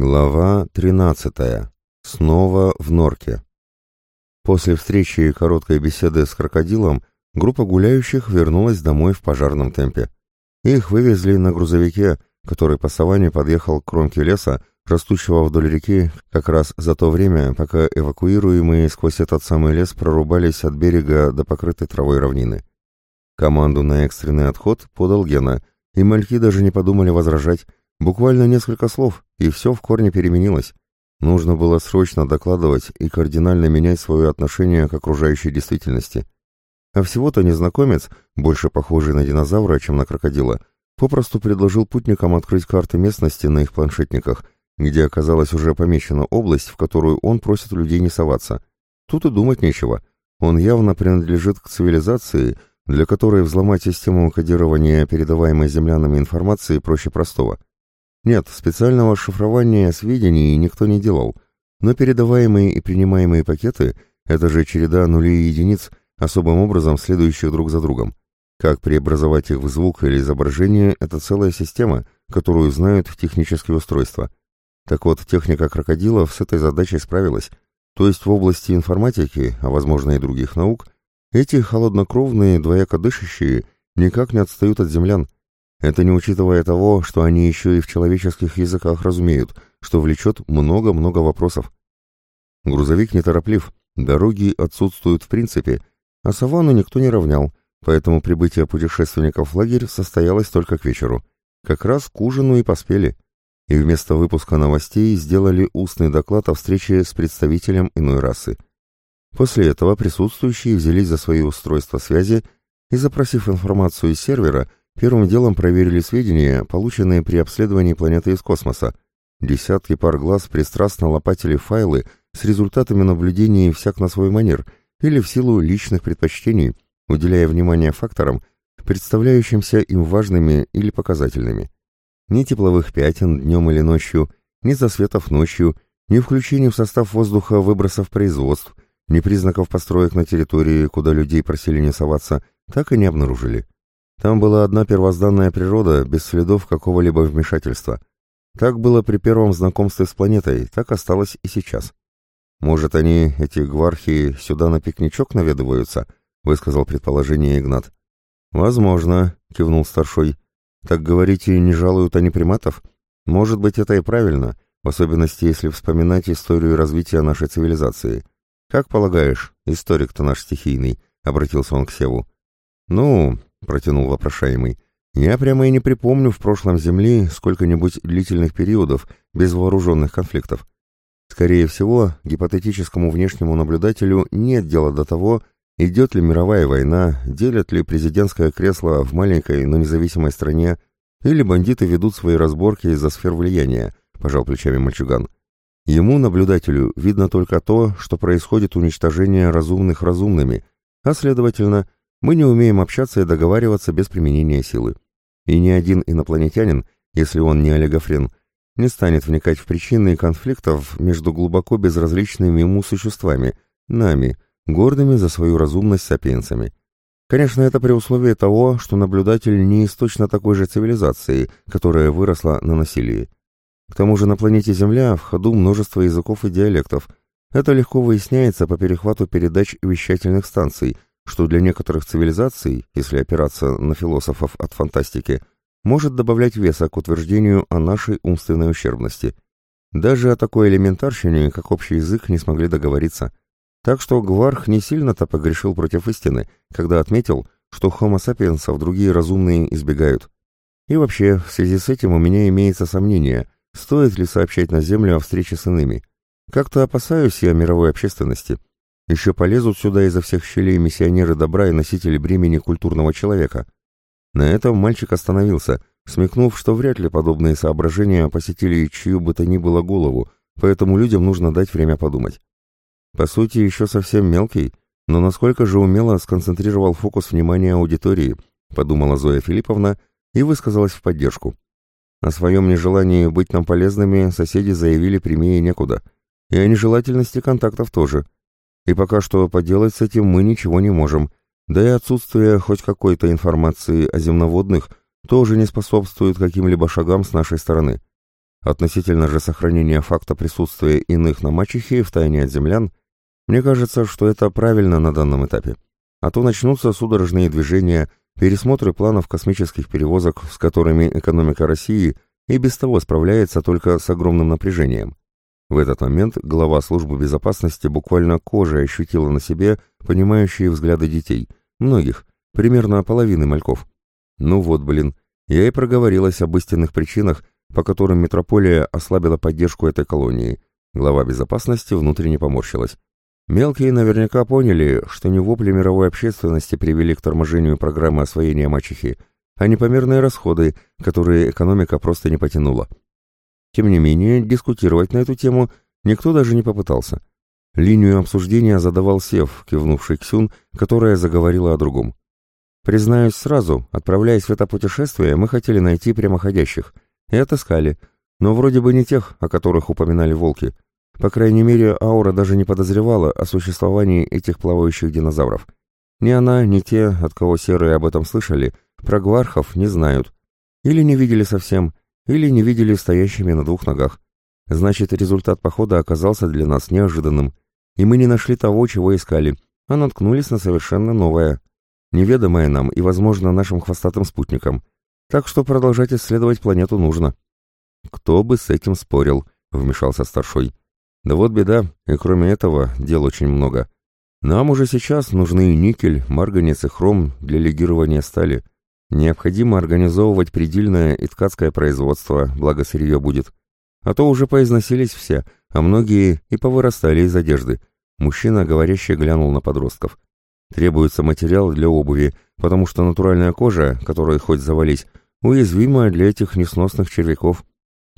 Глава 13. Снова в норке. После встречи и короткой беседы с крокодилом группа гуляющих вернулась домой в пожарном темпе. Их вывезли на грузовике, который по саванне подъехал к кромке леса, растущего вдоль реки, как раз за то время, пока эвакуируемые сквозь этот самый лес прорубались от берега до покрытой травой равнины. Команду на экстренный отход подал Гена, и мальки даже не подумали возражать, Буквально несколько слов, и все в корне переменилось. Нужно было срочно докладывать и кардинально менять свое отношение к окружающей действительности. А всего-то незнакомец, больше похожий на динозавра, чем на крокодила, попросту предложил путникам открыть карты местности на их планшетниках, где оказалась уже помечена область, в которую он просит людей не соваться. Тут и думать нечего. Он явно принадлежит к цивилизации, для которой взломать систему кодирования передаваемой землянами информации проще простого. Нет, специального шифрования сведений никто не делал, но передаваемые и принимаемые пакеты — это же череда нулей и единиц, особым образом следующих друг за другом. Как преобразовать их в звук или изображение — это целая система, которую знают технические устройства. Так вот, техника крокодилов с этой задачей справилась. То есть в области информатики, а возможно и других наук, эти холоднокровные, двояко дышащие никак не отстают от землян, это не учитывая того, что они еще и в человеческих языках разумеют, что влечет много-много вопросов. Грузовик нетороплив, дороги отсутствуют в принципе, а саванну никто не равнял, поэтому прибытие путешественников в лагерь состоялось только к вечеру. Как раз к ужину и поспели. И вместо выпуска новостей сделали устный доклад о встрече с представителем иной расы. После этого присутствующие взялись за свои устройства связи и, запросив информацию из сервера, Первым делом проверили сведения, полученные при обследовании планеты из космоса. Десятки пар глаз пристрастно лопатили файлы с результатами наблюдений всяк на свой манер или в силу личных предпочтений, уделяя внимание факторам, представляющимся им важными или показательными. Ни тепловых пятен днем или ночью, ни засветов ночью, ни включений в состав воздуха выбросов производств, ни признаков построек на территории, куда людей просили не соваться, так и не обнаружили. Там была одна первозданная природа, без следов какого-либо вмешательства. Так было при первом знакомстве с планетой, так осталось и сейчас. «Может, они, эти гвархи, сюда на пикничок наведываются?» — высказал предположение Игнат. «Возможно», — кивнул старшой. «Так говорите, не жалуют они приматов? Может быть, это и правильно, в особенности, если вспоминать историю развития нашей цивилизации. Как полагаешь, историк-то наш стихийный?» — обратился он к Севу. «Ну, — протянул вопрошаемый. «Я прямо и не припомню в прошлом Земли сколько-нибудь длительных периодов без вооруженных конфликтов. Скорее всего, гипотетическому внешнему наблюдателю нет дела до того, идет ли мировая война, делят ли президентское кресло в маленькой, но независимой стране, или бандиты ведут свои разборки из-за сфер влияния», — пожал плечами мальчуган. Ему, наблюдателю, видно только то, что происходит уничтожение разумных разумными, а, следовательно, мы не умеем общаться и договариваться без применения силы. И ни один инопланетянин, если он не олигофрен, не станет вникать в причины конфликтов между глубоко безразличными ему существами, нами, гордыми за свою разумность сапиенсами. Конечно, это при условии того, что наблюдатель не из точно такой же цивилизации, которая выросла на насилии. К тому же на планете Земля в ходу множество языков и диалектов. Это легко выясняется по перехвату передач вещательных станций – что для некоторых цивилизаций, если опираться на философов от фантастики, может добавлять веса к утверждению о нашей умственной ущербности. Даже о такой элементарщине, как общий язык, не смогли договориться. Так что Гварх не сильно-то погрешил против истины, когда отметил, что хомо сапиенсов другие разумные избегают. И вообще, в связи с этим у меня имеется сомнение, стоит ли сообщать на Землю о встрече с иными. Как-то опасаюсь я мировой общественности. Еще полезут сюда изо всех щелей миссионеры добра и носители бремени культурного человека. На этом мальчик остановился, смекнув, что вряд ли подобные соображения посетили чью бы то ни было голову, поэтому людям нужно дать время подумать. По сути, еще совсем мелкий, но насколько же умело сконцентрировал фокус внимания аудитории, подумала Зоя Филипповна и высказалась в поддержку. О своем нежелании быть нам полезными соседи заявили прямее некуда, и о нежелательности контактов тоже – и пока что поделать с этим мы ничего не можем, да и отсутствие хоть какой-то информации о земноводных тоже не способствует каким-либо шагам с нашей стороны. Относительно же сохранения факта присутствия иных на мачехе в тайне от землян, мне кажется, что это правильно на данном этапе. А то начнутся судорожные движения, пересмотры планов космических перевозок, с которыми экономика России и без того справляется только с огромным напряжением. В этот момент глава службы безопасности буквально кожей ощутила на себе понимающие взгляды детей, многих, примерно половины мальков. Ну вот, блин, я и проговорилась об истинных причинах, по которым метрополия ослабила поддержку этой колонии. Глава безопасности внутренне поморщилась. Мелкие наверняка поняли, что не вопли мировой общественности привели к торможению программы освоения мачехи, а непомерные расходы, которые экономика просто не потянула. Тем не менее, дискутировать на эту тему никто даже не попытался. Линию обсуждения задавал Сев, кивнувший Ксюн, которая заговорила о другом. Признаюсь сразу, отправляясь в это путешествие, мы хотели найти прямоходящих. И отыскали. Но вроде бы не тех, о которых упоминали волки. По крайней мере, Аура даже не подозревала о существовании этих плавающих динозавров. Ни она, ни те, от кого серые об этом слышали, про гвархов не знают. Или не видели совсем, или не видели стоящими на двух ногах. Значит, результат похода оказался для нас неожиданным. И мы не нашли того, чего искали, а наткнулись на совершенно новое неведомое нам и, возможно, нашим хвостатым спутникам. Так что продолжать исследовать планету нужно. Кто бы с этим спорил, вмешался старшой. Да вот беда, и кроме этого дел очень много. Нам уже сейчас нужны никель, марганец и хром для легирования стали. Необходимо организовывать предельное и ткацкое производство, благо сырье будет. А то уже поизносились все, а многие и повырастали из одежды. Мужчина, говорящий, глянул на подростков. Требуется материал для обуви, потому что натуральная кожа, которой хоть завались, уязвима для этих несносных червяков.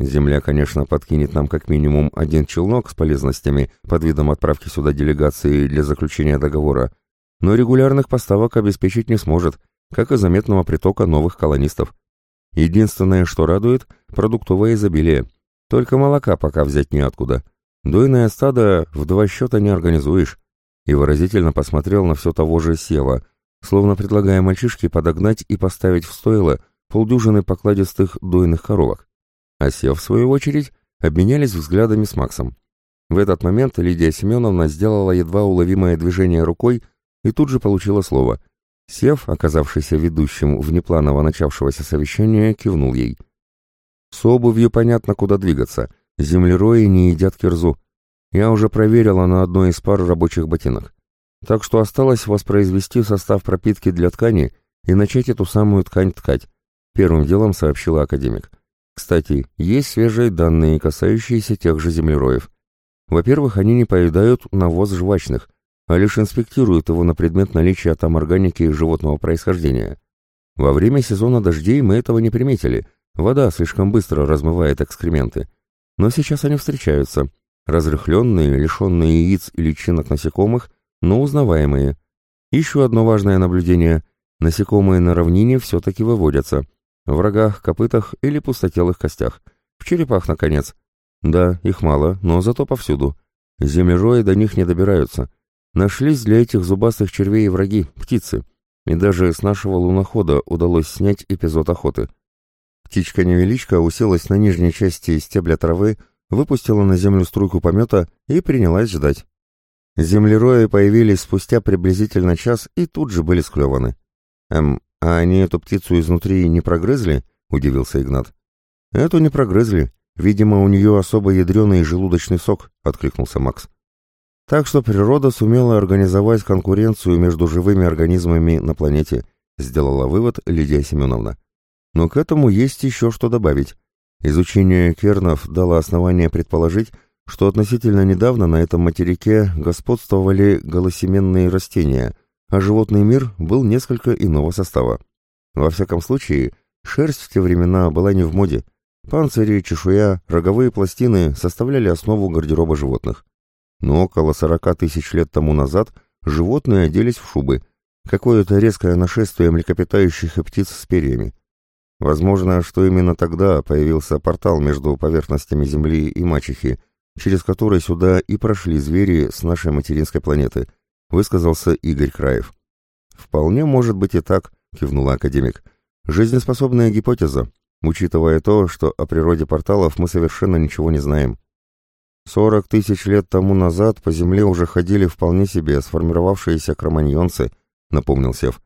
Земля, конечно, подкинет нам как минимум один челнок с полезностями под видом отправки сюда делегации для заключения договора, но регулярных поставок обеспечить не сможет, как и заметного притока новых колонистов. Единственное, что радует – продуктовое изобилие. Только молока пока взять неоткуда. Дойное стадо в два счета не организуешь и выразительно посмотрел на все того же Сева, словно предлагая мальчишке подогнать и поставить в стойло полдюжины покладистых дойных коровок. А Сев, в свою очередь, обменялись взглядами с Максом. В этот момент Лидия Семеновна сделала едва уловимое движение рукой и тут же получила слово. Сев, оказавшийся ведущим внепланово начавшегося совещания, кивнул ей. «С обувью понятно, куда двигаться. Землерои не едят кирзу. Я уже проверила на одной из пар рабочих ботинок. Так что осталось воспроизвести состав пропитки для ткани и начать эту самую ткань ткать. Первым делом сообщила академик. Кстати, есть свежие данные, касающиеся тех же землероев. Во-первых, они не поедают навоз жвачных, а лишь инспектируют его на предмет наличия там органики животного происхождения. Во время сезона дождей мы этого не приметили, вода слишком быстро размывает экскременты. Но сейчас они встречаются, разрыхленные, лишенные яиц и личинок насекомых, но узнаваемые. Еще одно важное наблюдение. Насекомые на равнине все-таки выводятся. В рогах, копытах или пустотелых костях. В черепах, наконец. Да, их мало, но зато повсюду. Землерои до них не добираются. Нашлись для этих зубастых червей враги, птицы. И даже с нашего лунохода удалось снять эпизод охоты. Птичка-невеличка уселась на нижней части стебля травы, выпустила на землю струйку помета и принялась ждать. Землерои появились спустя приблизительно час и тут же были склеваны. «Эм, а они эту птицу изнутри не прогрызли?» — удивился Игнат. «Эту не прогрызли. Видимо, у нее особо ядреный желудочный сок», — откликнулся Макс. «Так что природа сумела организовать конкуренцию между живыми организмами на планете», — сделала вывод Лидия Семеновна. «Но к этому есть еще что добавить. Изучение кернов дало основание предположить, что относительно недавно на этом материке господствовали голосеменные растения, а животный мир был несколько иного состава. Во всяком случае, шерсть в те времена была не в моде. Панцири, чешуя, роговые пластины составляли основу гардероба животных. Но около 40 тысяч лет тому назад животные оделись в шубы, какое-то резкое нашествие млекопитающих и птиц с перьями. Возможно, что именно тогда появился портал между поверхностями Земли и Мачехи, через который сюда и прошли звери с нашей материнской планеты, высказался Игорь Краев. «Вполне может быть и так», — кивнула академик. «Жизнеспособная гипотеза. учитывая то, что о природе порталов мы совершенно ничего не знаем. Сорок тысяч лет тому назад по Земле уже ходили вполне себе сформировавшиеся кроманьонцы, напомнил Сев.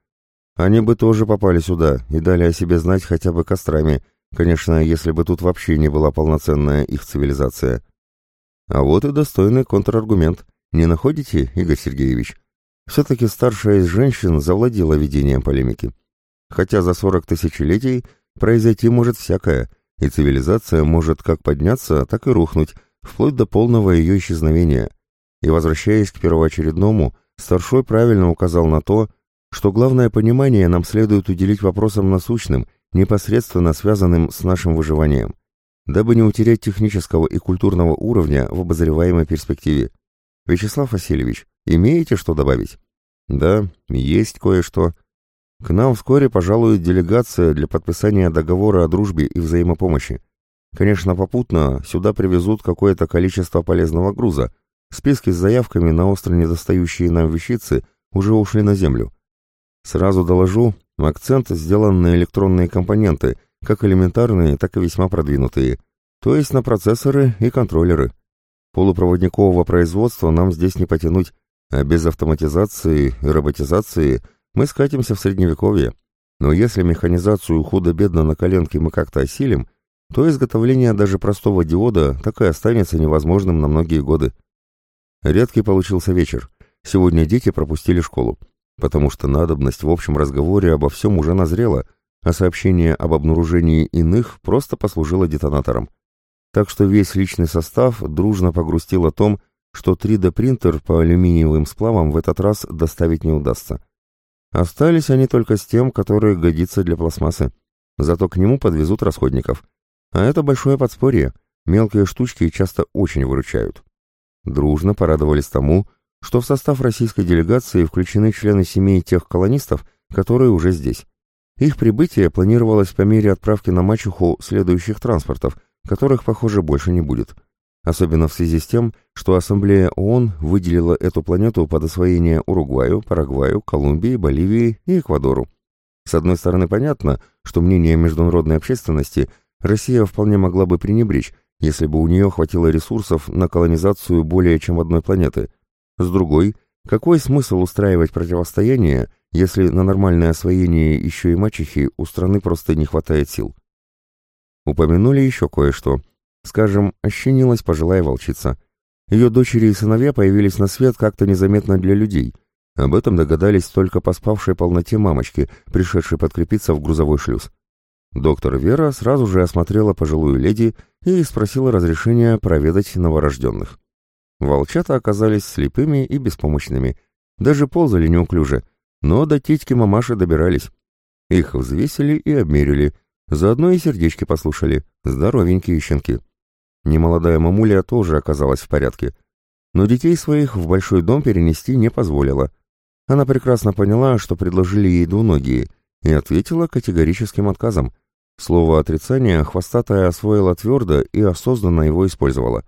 Они бы тоже попали сюда и дали о себе знать хотя бы кострами, конечно, если бы тут вообще не была полноценная их цивилизация. А вот и достойный контраргумент. Не находите, Игорь Сергеевич? Все-таки старшая из женщин завладела ведением полемики. Хотя за сорок тысячелетий произойти может всякое, и цивилизация может как подняться, так и рухнуть, вплоть до полного ее исчезновения. И возвращаясь к первоочередному, старшой правильно указал на то, что главное понимание нам следует уделить вопросам насущным, непосредственно связанным с нашим выживанием, дабы не утерять технического и культурного уровня в обозреваемой перспективе. Вячеслав Васильевич, имеете что добавить? Да, есть кое-что. К нам вскоре пожалует делегация для подписания договора о дружбе и взаимопомощи. Конечно, попутно сюда привезут какое-то количество полезного груза. Списки с заявками на остро недостающие нам вещицы уже ушли на землю. Сразу доложу, акцент сделан на электронные компоненты, как элементарные, так и весьма продвинутые, то есть на процессоры и контроллеры. Полупроводникового производства нам здесь не потянуть, а без автоматизации и роботизации мы скатимся в средневековье. Но если механизацию худо-бедно на коленке мы как-то осилим, то изготовление даже простого диода так и останется невозможным на многие годы. Редкий получился вечер. Сегодня дети пропустили школу потому что надобность в общем разговоре обо всем уже назрела, а сообщение об обнаружении иных просто послужило детонатором. Так что весь личный состав дружно погрустил о том, что 3D-принтер по алюминиевым сплавам в этот раз доставить не удастся. Остались они только с тем, который годится для пластмассы. Зато к нему подвезут расходников. А это большое подспорье. Мелкие штучки часто очень выручают. Дружно порадовались тому, что в состав российской делегации включены члены семей тех колонистов, которые уже здесь. Их прибытие планировалось по мере отправки на мачеху следующих транспортов, которых, похоже, больше не будет. Особенно в связи с тем, что Ассамблея ООН выделила эту планету под освоение Уругваю, Парагваю, Колумбии, Боливии и Эквадору. С одной стороны, понятно, что мнение международной общественности Россия вполне могла бы пренебречь, если бы у нее хватило ресурсов на колонизацию более чем одной планеты – с другой, какой смысл устраивать противостояние, если на нормальное освоение еще и мачехи у страны просто не хватает сил? Упомянули еще кое-что. Скажем, ощенилась пожилая волчица. Ее дочери и сыновья появились на свет как-то незаметно для людей. Об этом догадались только по спавшей полноте мамочки, пришедшей подкрепиться в грузовой шлюз. Доктор Вера сразу же осмотрела пожилую леди и спросила разрешения проведать новорожденных. Волчата оказались слепыми и беспомощными, даже ползали неуклюже, но до титьки мамаши добирались. Их взвесили и обмерили, заодно и сердечки послушали, здоровенькие щенки. Немолодая мамуля тоже оказалась в порядке, но детей своих в большой дом перенести не позволила. Она прекрасно поняла, что предложили ей двуногие, и ответила категорическим отказом. Слово отрицания хвостатая освоила твердо и осознанно его использовала.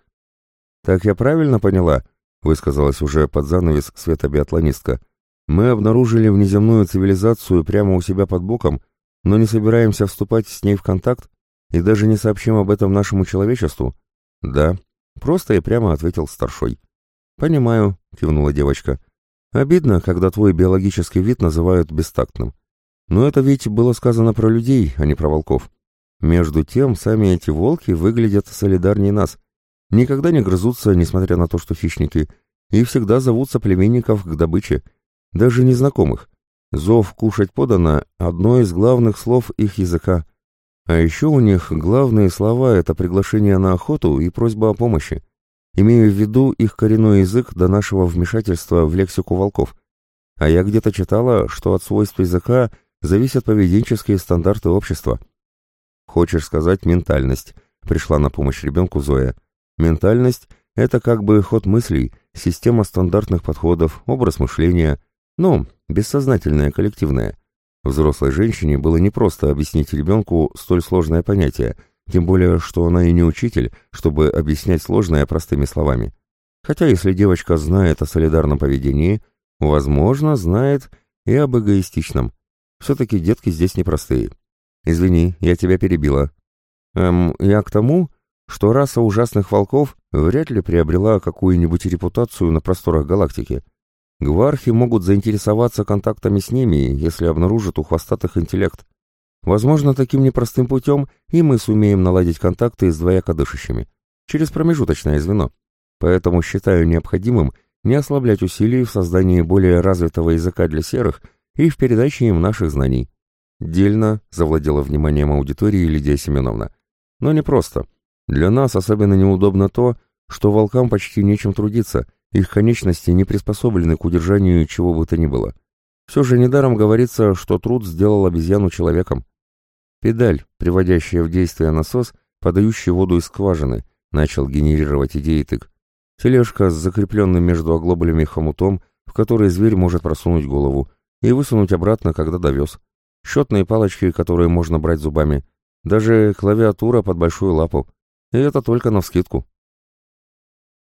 «Так я правильно поняла?» — высказалась уже под занавес светобиатлонистка. «Мы обнаружили внеземную цивилизацию прямо у себя под боком, но не собираемся вступать с ней в контакт и даже не сообщим об этом нашему человечеству?» «Да», — просто и прямо ответил старшой. «Понимаю», — кивнула девочка. «Обидно, когда твой биологический вид называют бестактным. Но это ведь было сказано про людей, а не про волков. Между тем, сами эти волки выглядят солидарнее нас, никогда не грызутся, несмотря на то, что хищники, и всегда зовут соплеменников к добыче, даже незнакомых. Зов «кушать подано» — одно из главных слов их языка. А еще у них главные слова — это приглашение на охоту и просьба о помощи. Имею в виду их коренной язык до нашего вмешательства в лексику волков. А я где-то читала, что от свойств языка зависят поведенческие стандарты общества. «Хочешь сказать ментальность?» — пришла на помощь ребенку Зоя. Ментальность — это как бы ход мыслей, система стандартных подходов, образ мышления, ну, бессознательное, коллективное. Взрослой женщине было непросто объяснить ребенку столь сложное понятие, тем более, что она и не учитель, чтобы объяснять сложное простыми словами. Хотя если девочка знает о солидарном поведении, возможно, знает и об эгоистичном. Все-таки детки здесь непростые. Извини, я тебя перебила. Эм, я к тому, что раса ужасных волков вряд ли приобрела какую-нибудь репутацию на просторах галактики. Гвархи могут заинтересоваться контактами с ними, если обнаружат у хвостатых интеллект. Возможно, таким непростым путем и мы сумеем наладить контакты с двояко дышащими, через промежуточное звено. Поэтому считаю необходимым не ослаблять усилий в создании более развитого языка для серых и в передаче им наших знаний. Дельно завладела вниманием аудитории Лидия Семеновна. Но не просто. Для нас особенно неудобно то, что волкам почти нечем трудиться, их конечности не приспособлены к удержанию чего бы то ни было. Все же недаром говорится, что труд сделал обезьяну человеком. Педаль, приводящая в действие насос, подающий воду из скважины, начал генерировать идеи тык. Тележка с закрепленным между оглоблями хомутом, в который зверь может просунуть голову, и высунуть обратно, когда довез. Счетные палочки, которые можно брать зубами. Даже клавиатура под большую лапу. И это только навскидку.